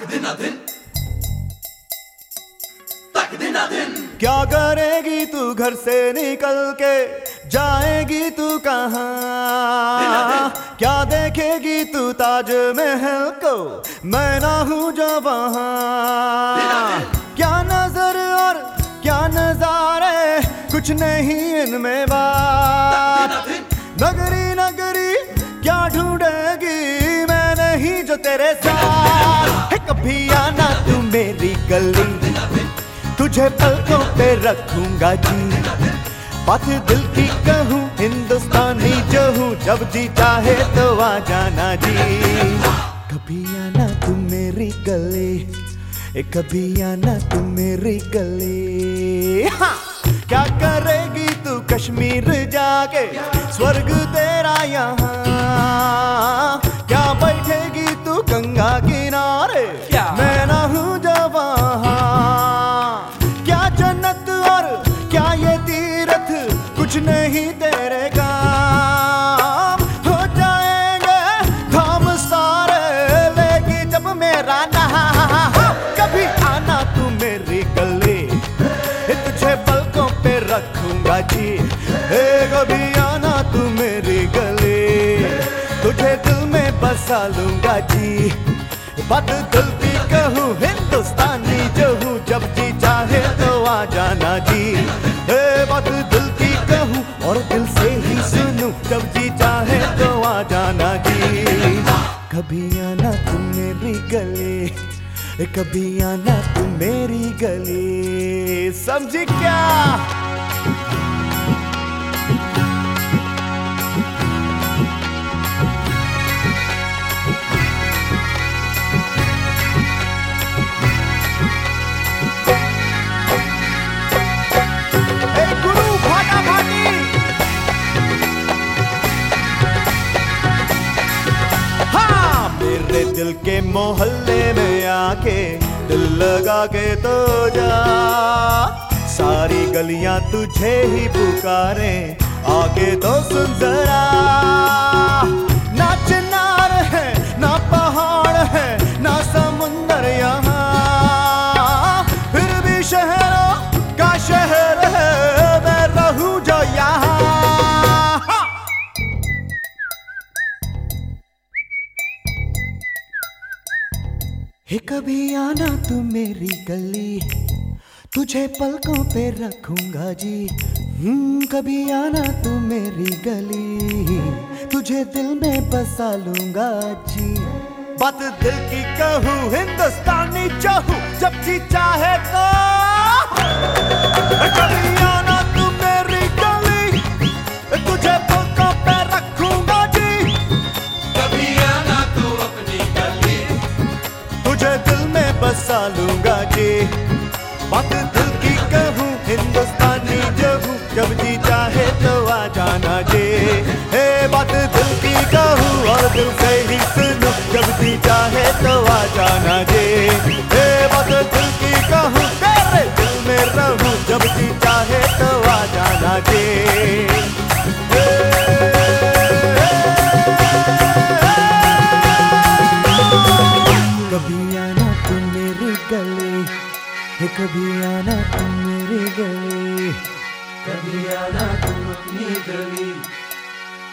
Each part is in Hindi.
दिन दिन दिन दिन क्या करेगी तू घर से निकल के? जाएगी तू कहाँ? क्या देखेगी तू ताज महल को? मैं ना हूँ जो वहाँ। क्या नज़र और क्या नजारे? कुछ नहीं इनमें बात नगरी नगरी क्या ढूंढेगी? मैं नहीं जो तेरे साथ। है कभी आना तू मेरी गली। तुझे पलकों पे रखूँगा जी। बात दिल की कहूँ, हिंदुस्तानी जो हूँ, जब जी चाहे तो आ जाना जी। कभी आना तू मेरी गली कभी आना तू मेरी गली। हाँ क्या करेगी तू कश्मीर जाके? स्वर्ग तेरा यहाँ नहीं तेरे काम हो जाएँगे धाम सारे लेगी जब मेरा नहा। कभी आना तू मेरी गली। तुझे पलकों पे रखूँगा जी। कभी आना तू मेरी गली। तुझे दिल में बसा लूँगा जी। बद दिल की जब जी चाहे तो आ जाना जी। कभी आना तुम मेरी गली, कभी आना तुम मेरी गली। समझी क्या? दिल के मोहल्ले में आके दिल लगा के तो जा। सारी गलियाँ तुझे ही पुकारे आके तो सुन जरा। हे कभी आना तू मेरी गली तुझे पलकों पे रखूँगा जी। हम्म कभी आना तू मेरी गली तुझे दिल में बसा लूँगा जी। बात दिल की कहूँ, हिंदुस्तानी चाहूँ, जब जी चाहे तो। कभी आना लूँगा जी बात दिल की कहूँ हिंदुस्तानी जो हूँ जब जी चाहे तो आ जाना जी हे बात दिल की कहूँ और दिल से ही सुनूं जब जी चाहे तो आ जाना जी हे बात दिल की कहूँ तेरे दिल में रहूँ जब जी चाहे तो आ जाना जी कभी तू हे कभी आना तुम मेरी गली। कभी आना तुम अपनी गली।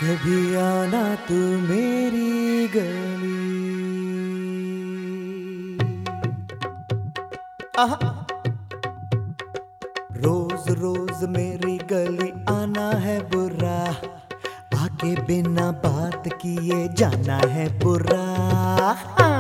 कभी आना तू मेरी गली। आहा। रोज रोज मेरी गली आना है बुरा। आके बिना बात किए जाना है बुरा।